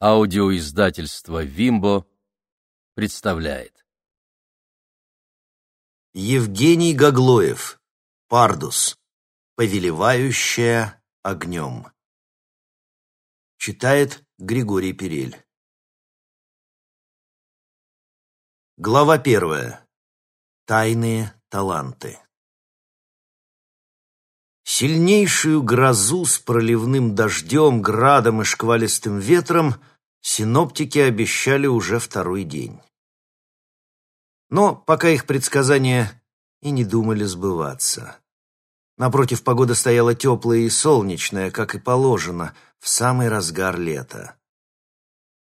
Аудиоиздательство «Вимбо» представляет. Евгений Гаглоев. Пардус. Повелевающая огнем. Читает Григорий Перель. Глава первая. Тайные таланты. Сильнейшую грозу с проливным дождем, градом и шквалистым ветром синоптики обещали уже второй день. Но пока их предсказания и не думали сбываться. Напротив, погода стояла теплая и солнечная, как и положено, в самый разгар лета.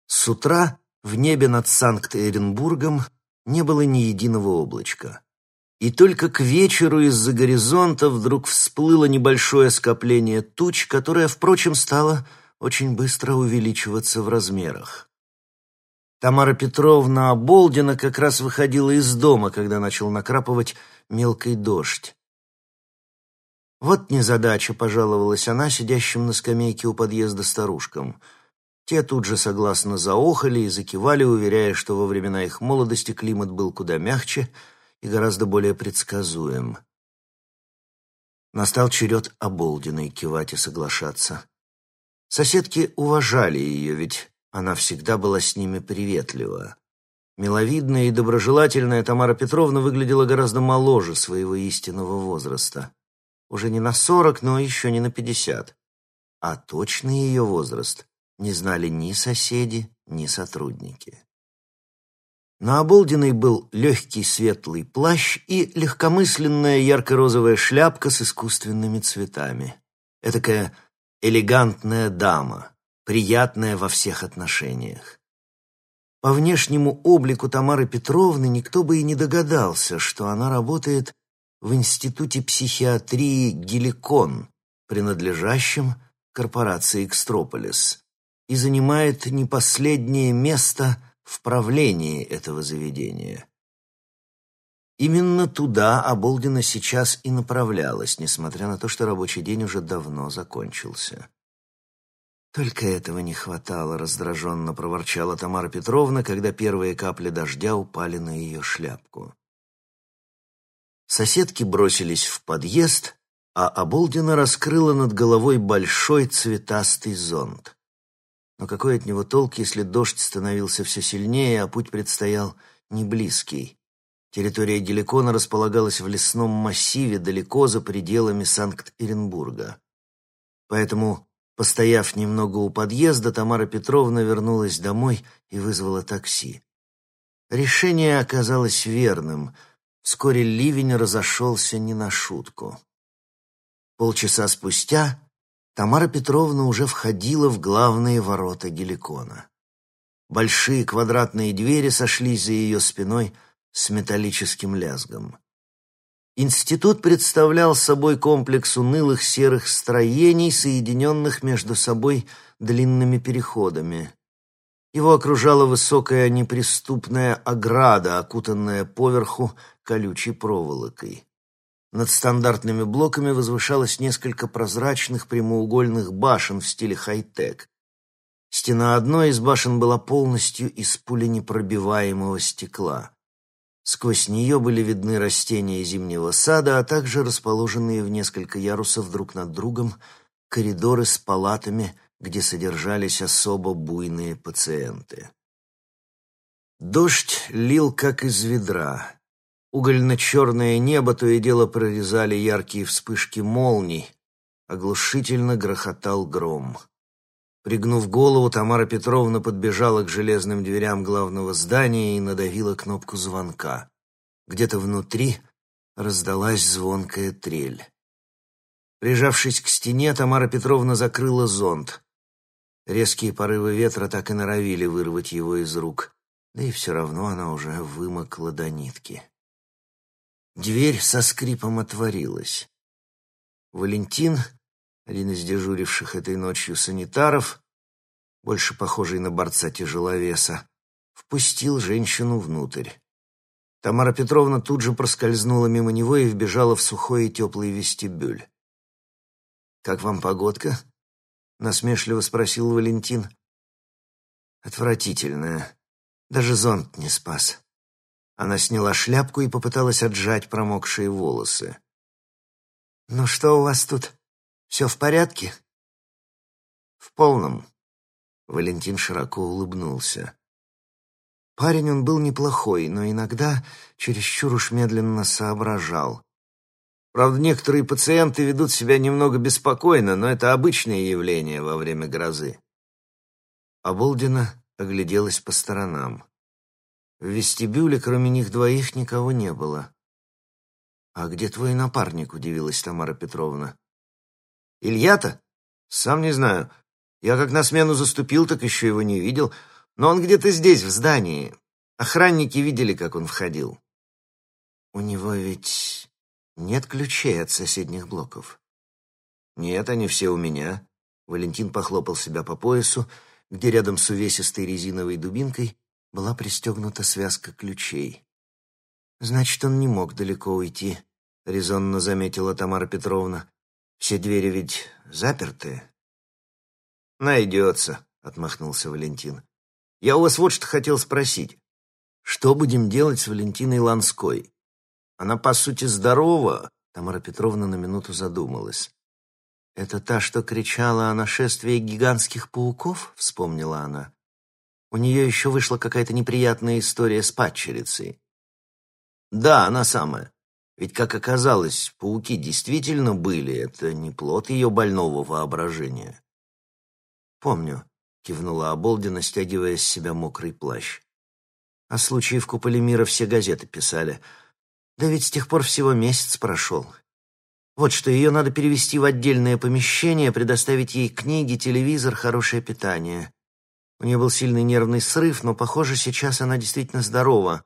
С утра в небе над Санкт-Эренбургом не было ни единого облачка. И только к вечеру из-за горизонта вдруг всплыло небольшое скопление туч, которое, впрочем, стало очень быстро увеличиваться в размерах. Тамара Петровна Оболдина как раз выходила из дома, когда начал накрапывать мелкий дождь. «Вот незадача», — пожаловалась она сидящим на скамейке у подъезда старушкам. Те тут же согласно заохали и закивали, уверяя, что во времена их молодости климат был куда мягче — и гораздо более предсказуем. Настал черед Оболдиной кивать и соглашаться. Соседки уважали ее, ведь она всегда была с ними приветлива. Миловидная и доброжелательная Тамара Петровна выглядела гораздо моложе своего истинного возраста. Уже не на сорок, но еще не на пятьдесят. А точный ее возраст не знали ни соседи, ни сотрудники. На Оболдиной был легкий светлый плащ и легкомысленная ярко-розовая шляпка с искусственными цветами. Этакая элегантная дама, приятная во всех отношениях. По внешнему облику Тамары Петровны никто бы и не догадался, что она работает в Институте психиатрии «Геликон», принадлежащем корпорации «Экстрополис», и занимает не последнее место – в правлении этого заведения. Именно туда Оболдина сейчас и направлялась, несмотря на то, что рабочий день уже давно закончился. «Только этого не хватало», — раздраженно проворчала Тамара Петровна, когда первые капли дождя упали на ее шляпку. Соседки бросились в подъезд, а Оболдина раскрыла над головой большой цветастый зонт. Но какой от него толк, если дождь становился все сильнее, а путь предстоял не близкий? Территория Геликона располагалась в лесном массиве далеко за пределами Санкт-Петербурга. Поэтому, постояв немного у подъезда, Тамара Петровна вернулась домой и вызвала такси. Решение оказалось верным. Вскоре ливень разошелся не на шутку. Полчаса спустя Тамара Петровна уже входила в главные ворота Геликона. Большие квадратные двери сошлись за ее спиной с металлическим лязгом. Институт представлял собой комплекс унылых серых строений, соединенных между собой длинными переходами. Его окружала высокая неприступная ограда, окутанная поверху колючей проволокой. Над стандартными блоками возвышалось несколько прозрачных прямоугольных башен в стиле хай-тек. Стена одной из башен была полностью из пуленепробиваемого стекла. Сквозь нее были видны растения зимнего сада, а также расположенные в несколько ярусов друг над другом коридоры с палатами, где содержались особо буйные пациенты. Дождь лил как из ведра. Угольно-черное небо то и дело прорезали яркие вспышки молний. Оглушительно грохотал гром. Пригнув голову, Тамара Петровна подбежала к железным дверям главного здания и надавила кнопку звонка. Где-то внутри раздалась звонкая трель. Прижавшись к стене, Тамара Петровна закрыла зонт. Резкие порывы ветра так и норовили вырвать его из рук, да и все равно она уже вымокла до нитки. Дверь со скрипом отворилась. Валентин, один из дежуривших этой ночью санитаров, больше похожий на борца-тяжеловеса, впустил женщину внутрь. Тамара Петровна тут же проскользнула мимо него и вбежала в сухой и теплый вестибюль. «Как вам погодка?» — насмешливо спросил Валентин. Отвратительная. Даже зонт не спас. Она сняла шляпку и попыталась отжать промокшие волосы. «Ну что у вас тут? Все в порядке?» «В полном». Валентин широко улыбнулся. Парень он был неплохой, но иногда чересчур уж медленно соображал. Правда, некоторые пациенты ведут себя немного беспокойно, но это обычное явление во время грозы. Оболдина огляделась по сторонам. В вестибюле, кроме них двоих, никого не было. «А где твой напарник?» — удивилась Тамара Петровна. «Илья-то? Сам не знаю. Я как на смену заступил, так еще его не видел. Но он где-то здесь, в здании. Охранники видели, как он входил». «У него ведь нет ключей от соседних блоков?» «Нет, они все у меня». Валентин похлопал себя по поясу, где рядом с увесистой резиновой дубинкой была пристегнута связка ключей. «Значит, он не мог далеко уйти», — резонно заметила Тамара Петровна. «Все двери ведь заперты». «Найдется», — отмахнулся Валентин. «Я у вас вот что хотел спросить. Что будем делать с Валентиной Ланской? Она, по сути, здорова?» Тамара Петровна на минуту задумалась. «Это та, что кричала о нашествии гигантских пауков?» — вспомнила она. «У нее еще вышла какая-то неприятная история с падчерицей». «Да, она самая. Ведь, как оказалось, пауки действительно были. Это не плод ее больного воображения». «Помню», — кивнула Оболдина, стягивая с себя мокрый плащ. «О случае в куполе мира все газеты писали. Да ведь с тех пор всего месяц прошел. Вот что, ее надо перевести в отдельное помещение, предоставить ей книги, телевизор, хорошее питание. У нее был сильный нервный срыв, но, похоже, сейчас она действительно здорова.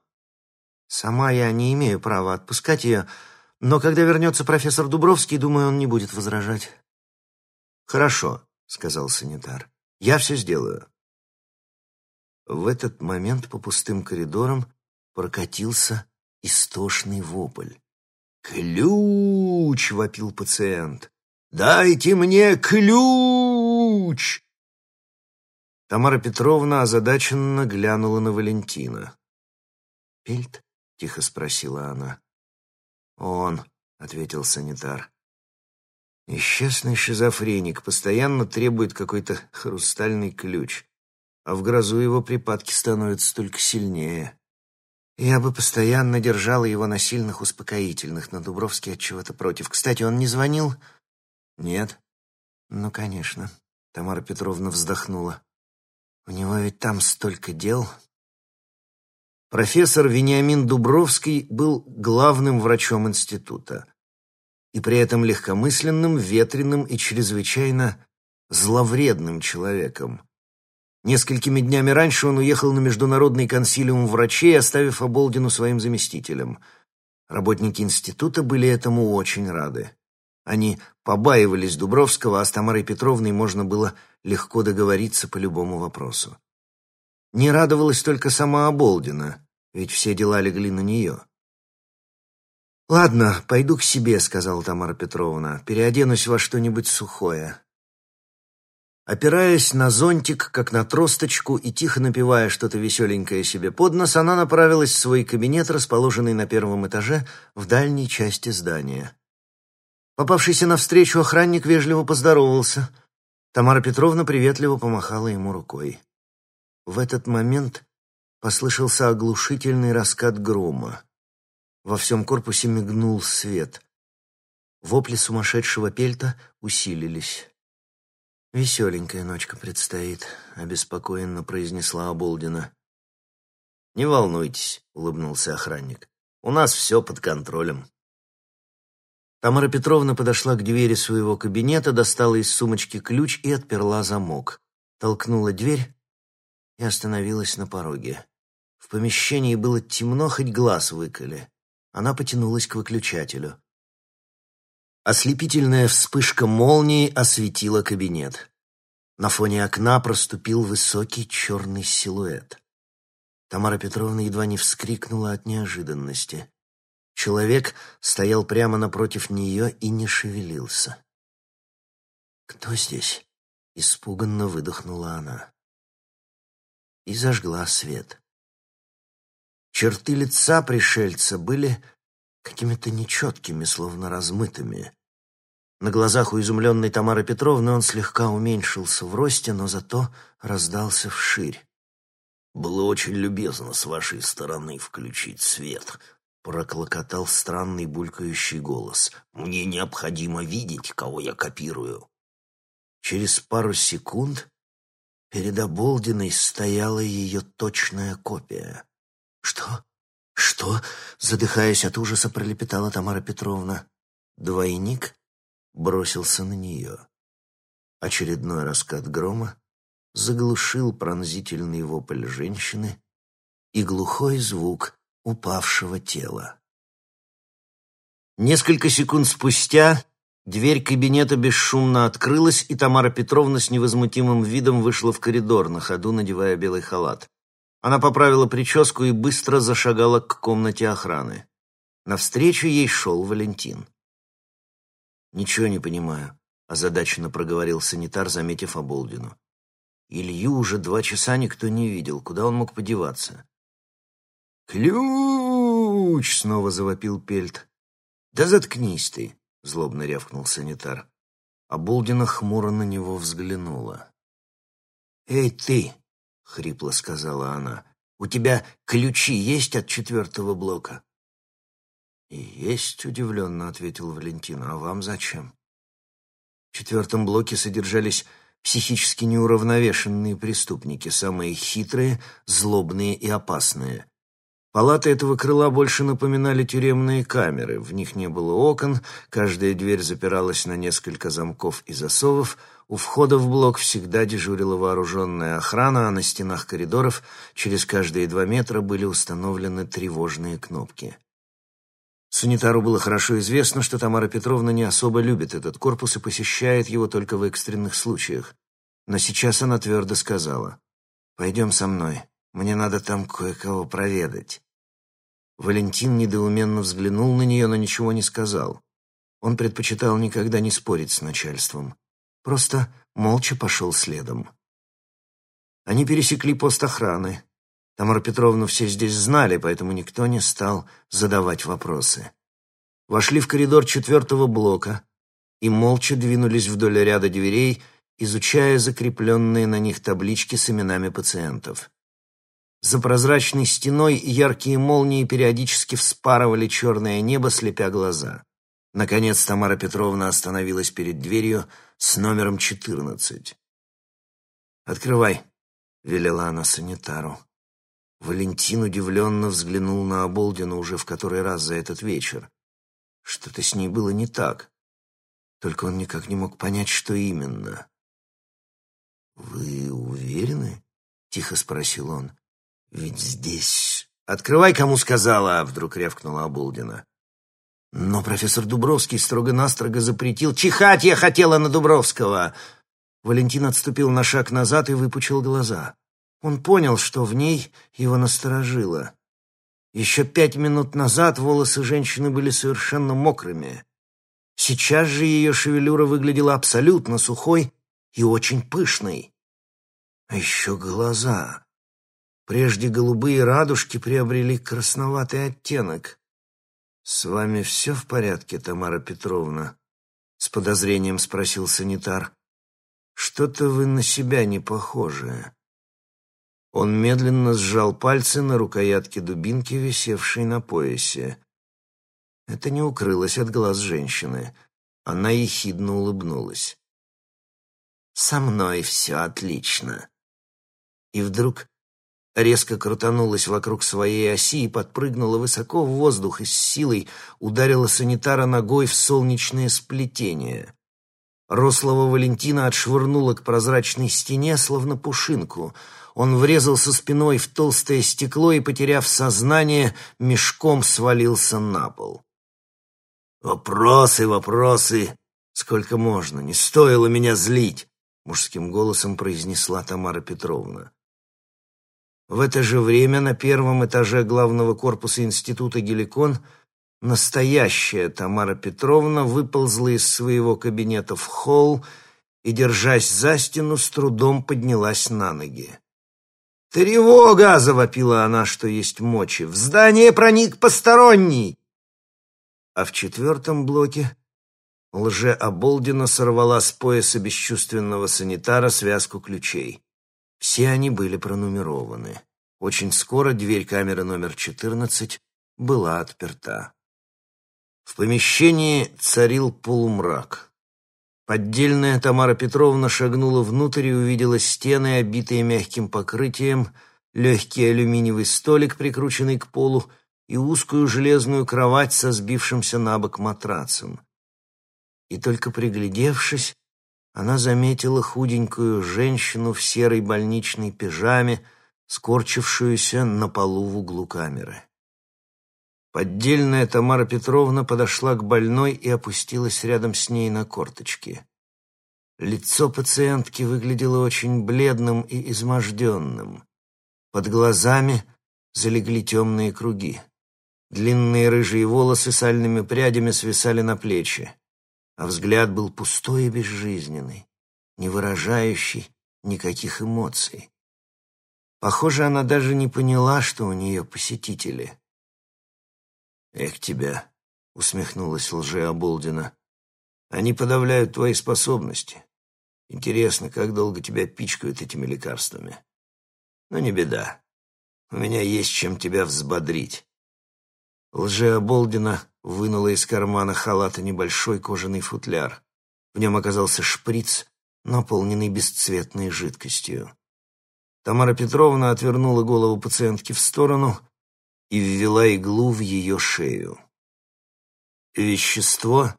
Сама я не имею права отпускать ее, но когда вернется профессор Дубровский, думаю, он не будет возражать. «Хорошо», — сказал санитар. «Я все сделаю». В этот момент по пустым коридорам прокатился истошный вопль. «Ключ!» — вопил пациент. «Дайте мне ключ!» Тамара Петровна озадаченно глянула на Валентина. «Пельт?» — тихо спросила она. «Он», — ответил санитар. «Несчастный шизофреник постоянно требует какой-то хрустальный ключ, а в грозу его припадки становятся только сильнее». Я бы постоянно держала его на сильных успокоительных, но Дубровский от чего-то против. Кстати, он не звонил? Нет. Ну, конечно. Тамара Петровна вздохнула. У него ведь там столько дел. Профессор Вениамин Дубровский был главным врачом института и при этом легкомысленным, ветреным и чрезвычайно зловредным человеком. Несколькими днями раньше он уехал на международный консилиум врачей, оставив Оболдину своим заместителем. Работники института были этому очень рады. Они побаивались Дубровского, а с Тамарой Петровной можно было легко договориться по любому вопросу. Не радовалась только сама Оболдина, ведь все дела легли на нее. «Ладно, пойду к себе», — сказала Тамара Петровна. «Переоденусь во что-нибудь сухое». Опираясь на зонтик, как на тросточку, и тихо напевая что-то веселенькое себе под нос, она направилась в свой кабинет, расположенный на первом этаже в дальней части здания. Попавшийся навстречу охранник вежливо поздоровался. Тамара Петровна приветливо помахала ему рукой. В этот момент послышался оглушительный раскат грома. Во всем корпусе мигнул свет. Вопли сумасшедшего пельта усилились. «Веселенькая ночка предстоит», — обеспокоенно произнесла Оболдина. «Не волнуйтесь», — улыбнулся охранник. «У нас все под контролем». Тамара Петровна подошла к двери своего кабинета, достала из сумочки ключ и отперла замок. Толкнула дверь и остановилась на пороге. В помещении было темно, хоть глаз выколи. Она потянулась к выключателю. Ослепительная вспышка молнии осветила кабинет. На фоне окна проступил высокий черный силуэт. Тамара Петровна едва не вскрикнула от неожиданности. Человек стоял прямо напротив нее и не шевелился. «Кто здесь?» — испуганно выдохнула она. И зажгла свет. Черты лица пришельца были какими-то нечеткими, словно размытыми. На глазах у изумленной Тамары Петровны он слегка уменьшился в росте, но зато раздался вширь. «Было очень любезно с вашей стороны включить свет», — проклокотал странный булькающий голос. «Мне необходимо видеть, кого я копирую». Через пару секунд перед Оболдиной стояла ее точная копия. «Что? Что?» — задыхаясь от ужаса, пролепетала Тамара Петровна. Двойник бросился на нее. Очередной раскат грома заглушил пронзительный вопль женщины и глухой звук упавшего тела. Несколько секунд спустя дверь кабинета бесшумно открылась, и Тамара Петровна с невозмутимым видом вышла в коридор, на ходу надевая белый халат. Она поправила прическу и быстро зашагала к комнате охраны. Навстречу ей шел Валентин. «Ничего не понимаю», — озадаченно проговорил санитар, заметив Оболдину. «Илью уже два часа никто не видел. Куда он мог подеваться?» «Ключ!» — снова завопил Пельт. «Да заткнись ты!» — злобно рявкнул санитар. Оболдина хмуро на него взглянула. «Эй, ты!» — хрипло сказала она. «У тебя ключи есть от четвертого блока?» «Есть», — удивленно ответил Валентин. «А вам зачем?» В четвертом блоке содержались психически неуравновешенные преступники, самые хитрые, злобные и опасные. Палаты этого крыла больше напоминали тюремные камеры. В них не было окон, каждая дверь запиралась на несколько замков и засовов, у входа в блок всегда дежурила вооруженная охрана, а на стенах коридоров через каждые два метра были установлены тревожные кнопки. Санитару было хорошо известно, что Тамара Петровна не особо любит этот корпус и посещает его только в экстренных случаях. Но сейчас она твердо сказала, «Пойдем со мной, мне надо там кое-кого проведать». Валентин недоуменно взглянул на нее, но ничего не сказал. Он предпочитал никогда не спорить с начальством. Просто молча пошел следом. Они пересекли пост охраны. Тамара Петровна все здесь знали, поэтому никто не стал задавать вопросы. Вошли в коридор четвертого блока и молча двинулись вдоль ряда дверей, изучая закрепленные на них таблички с именами пациентов. За прозрачной стеной яркие молнии периодически вспарывали черное небо, слепя глаза. Наконец Тамара Петровна остановилась перед дверью с номером четырнадцать. «Открывай», — велела она санитару. Валентин удивленно взглянул на Оболдину уже в который раз за этот вечер. Что-то с ней было не так. Только он никак не мог понять, что именно. «Вы уверены?» — тихо спросил он. «Ведь здесь...» «Открывай, кому сказала!» — вдруг рявкнула Оболдина. Но профессор Дубровский строго-настрого запретил. «Чихать я хотела на Дубровского!» Валентин отступил на шаг назад и выпучил глаза. Он понял, что в ней его насторожило. Еще пять минут назад волосы женщины были совершенно мокрыми. Сейчас же ее шевелюра выглядела абсолютно сухой и очень пышной. А еще глаза. Прежде голубые радужки приобрели красноватый оттенок. «С вами все в порядке, Тамара Петровна?» — с подозрением спросил санитар. «Что-то вы на себя не похожи». Он медленно сжал пальцы на рукоятке дубинки, висевшей на поясе. Это не укрылось от глаз женщины. Она ехидно улыбнулась. «Со мной все отлично». И вдруг резко крутанулась вокруг своей оси и подпрыгнула высоко в воздух и с силой ударила санитара ногой в солнечное сплетение. Рослого Валентина отшвырнуло к прозрачной стене, словно пушинку — он врезался спиной в толстое стекло и, потеряв сознание, мешком свалился на пол. «Вопросы, вопросы! Сколько можно? Не стоило меня злить!» Мужским голосом произнесла Тамара Петровна. В это же время на первом этаже главного корпуса института «Геликон» настоящая Тамара Петровна выползла из своего кабинета в холл и, держась за стену, с трудом поднялась на ноги. «Тревога!» — завопила она, что есть мочи. «В здание проник посторонний!» А в четвертом блоке лже-оболдина сорвала с пояса бесчувственного санитара связку ключей. Все они были пронумерованы. Очень скоро дверь камеры номер 14 была отперта. В помещении царил полумрак. Поддельная Тамара Петровна шагнула внутрь и увидела стены, обитые мягким покрытием, легкий алюминиевый столик, прикрученный к полу, и узкую железную кровать со сбившимся на бок матрацем. И только приглядевшись, она заметила худенькую женщину в серой больничной пижаме, скорчившуюся на полу в углу камеры. Поддельная Тамара Петровна подошла к больной и опустилась рядом с ней на корточки. Лицо пациентки выглядело очень бледным и изможденным. Под глазами залегли темные круги. Длинные рыжие волосы сальными прядями свисали на плечи, а взгляд был пустой и безжизненный, не выражающий никаких эмоций. Похоже, она даже не поняла, что у нее посетители. «Эх тебя!» — усмехнулась лжеоболдина. «Они подавляют твои способности. Интересно, как долго тебя пичкают этими лекарствами? Но не беда. У меня есть чем тебя взбодрить». Лжеоболдина вынула из кармана халата небольшой кожаный футляр. В нем оказался шприц, наполненный бесцветной жидкостью. Тамара Петровна отвернула голову пациентки в сторону и ввела иглу в ее шею. Вещество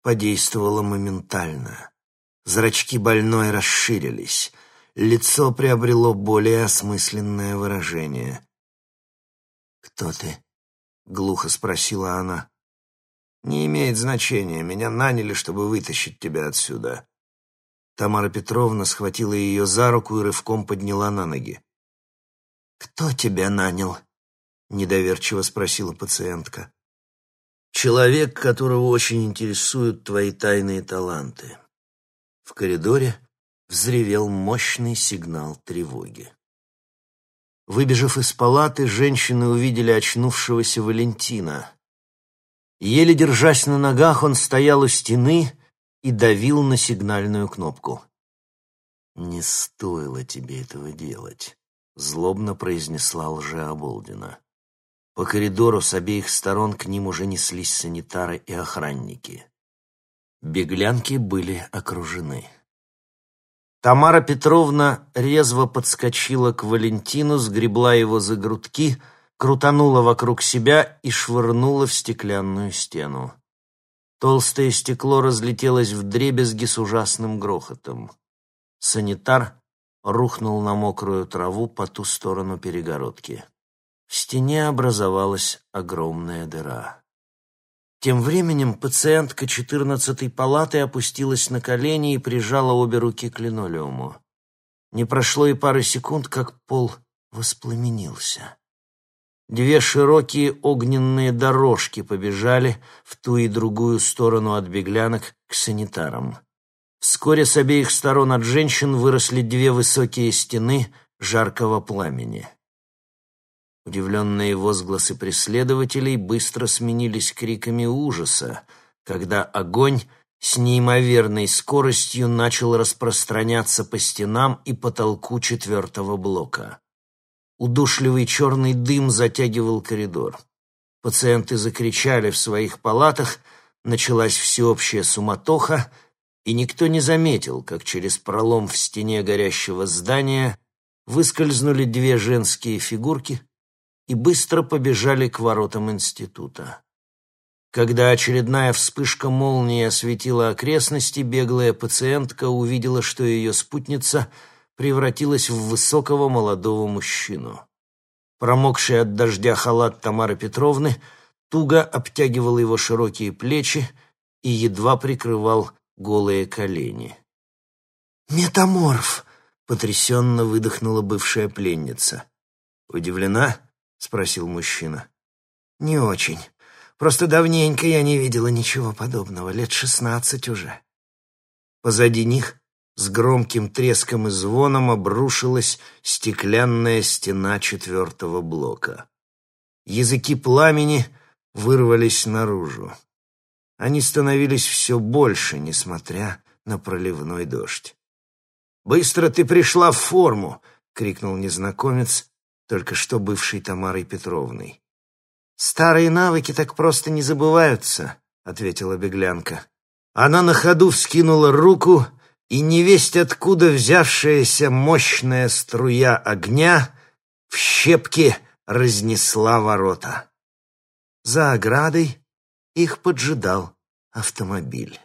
подействовало моментально. Зрачки больной расширились, лицо приобрело более осмысленное выражение. «Кто ты?» — глухо спросила она. «Не имеет значения. Меня наняли, чтобы вытащить тебя отсюда». Тамара Петровна схватила ее за руку и рывком подняла на ноги. «Кто тебя нанял?» — недоверчиво спросила пациентка. «Человек, которого очень интересуют твои тайные таланты». В коридоре взревел мощный сигнал тревоги. Выбежав из палаты, женщины увидели очнувшегося Валентина. Еле держась на ногах, он стоял у стены и давил на сигнальную кнопку. «Не стоило тебе этого делать», — злобно произнесла лжеоболдина. По коридору с обеих сторон к ним уже неслись санитары и охранники. Беглянки были окружены. Тамара Петровна резво подскочила к Валентину, сгребла его за грудки, крутанула вокруг себя и швырнула в стеклянную стену. Толстое стекло разлетелось в дребезги с ужасным грохотом. Санитар рухнул на мокрую траву по ту сторону перегородки. В стене образовалась огромная дыра. Тем временем пациентка четырнадцатой палаты опустилась на колени и прижала обе руки к линолеуму. Не прошло и пары секунд, как пол воспламенился. Две широкие огненные дорожки побежали в ту и другую сторону от беглянок к санитарам. Вскоре с обеих сторон от женщин выросли две высокие стены жаркого пламени. Удивленные возгласы преследователей быстро сменились криками ужаса, когда огонь с неимоверной скоростью начал распространяться по стенам и потолку четвертого блока. Удушливый черный дым затягивал коридор. Пациенты закричали в своих палатах, началась всеобщая суматоха, и никто не заметил, как через пролом в стене горящего здания выскользнули две женские фигурки — и быстро побежали к воротам института. Когда очередная вспышка молнии осветила окрестности, беглая пациентка увидела, что ее спутница превратилась в высокого молодого мужчину. Промокший от дождя халат Тамары Петровны туго обтягивал его широкие плечи и едва прикрывал голые колени. «Метаморф!» — потрясенно выдохнула бывшая пленница. «Удивлена?» спросил мужчина. Не очень. Просто давненько я не видела ничего подобного, лет шестнадцать уже. Позади них с громким треском и звоном обрушилась стеклянная стена четвертого блока. Языки пламени вырвались наружу. Они становились все больше, несмотря на проливной дождь. «Быстро ты пришла в форму!» — крикнул незнакомец, только что бывший Тамарой Петровной. «Старые навыки так просто не забываются», — ответила беглянка. Она на ходу вскинула руку, и невесть откуда взявшаяся мощная струя огня в щепки разнесла ворота. За оградой их поджидал автомобиль.